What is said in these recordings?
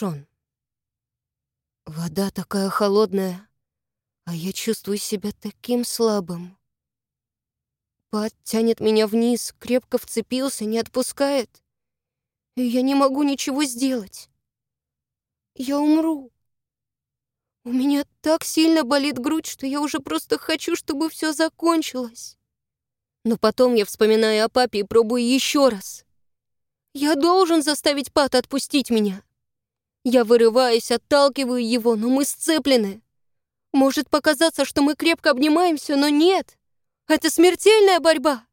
капюшон. Вода такая холодная, а я чувствую себя таким слабым. Пат тянет меня вниз, крепко вцепился, не отпускает. И я не могу ничего сделать. Я умру. У меня так сильно болит грудь, что я уже просто хочу, чтобы все закончилось. Но потом я вспоминаю о папе и пробую еще раз. Я должен заставить Пата отпустить меня. Я вырываюсь, отталкиваю его, но мы сцеплены. Может показаться, что мы крепко обнимаемся, но нет. Это смертельная борьба.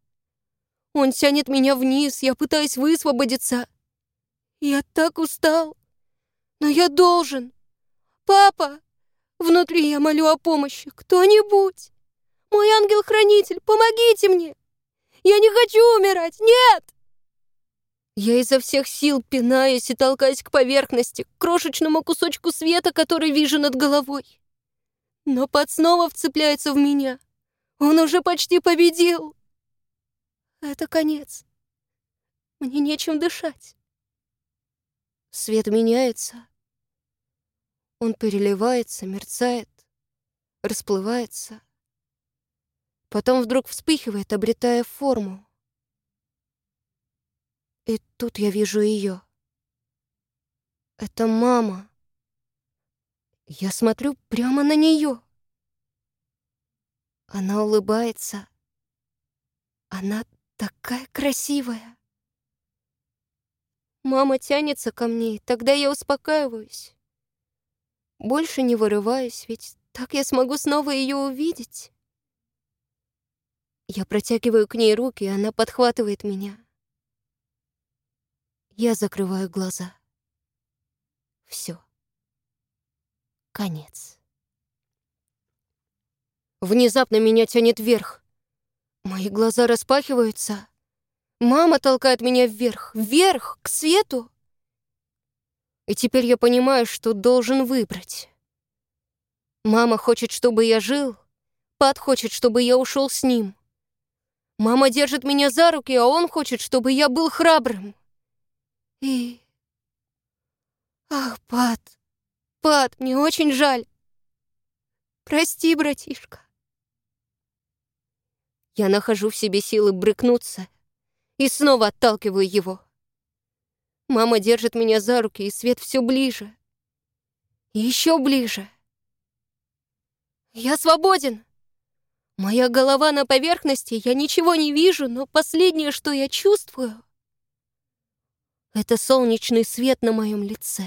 Он тянет меня вниз, я пытаюсь высвободиться. Я так устал. Но я должен. Папа! Внутри я молю о помощи. Кто-нибудь! Мой ангел-хранитель, помогите мне! Я не хочу умирать! Нет! Я изо всех сил пинаюсь и толкаюсь к поверхности, к крошечному кусочку света, который вижу над головой. Но пад снова вцепляется в меня. Он уже почти победил. Это конец. Мне нечем дышать. Свет меняется. Он переливается, мерцает, расплывается. Потом вдруг вспыхивает, обретая форму. И тут я вижу ее. Это мама. Я смотрю прямо на нее. Она улыбается. Она такая красивая. Мама тянется ко мне, тогда я успокаиваюсь. Больше не вырываюсь, ведь так я смогу снова ее увидеть. Я протягиваю к ней руки, и она подхватывает меня. Я закрываю глаза. Все. Конец. Внезапно меня тянет вверх. Мои глаза распахиваются. Мама толкает меня вверх, вверх, к свету. И теперь я понимаю, что должен выбрать. Мама хочет, чтобы я жил, Пат хочет, чтобы я ушел с ним. Мама держит меня за руки, а он хочет, чтобы я был храбрым. И... Ах, Пат, Пат, мне очень жаль. Прости, братишка. Я нахожу в себе силы брыкнуться и снова отталкиваю его. Мама держит меня за руки, и свет все ближе. Еще ближе. Я свободен. Моя голова на поверхности, я ничего не вижу, но последнее, что я чувствую, это солнечный свет на моем лице.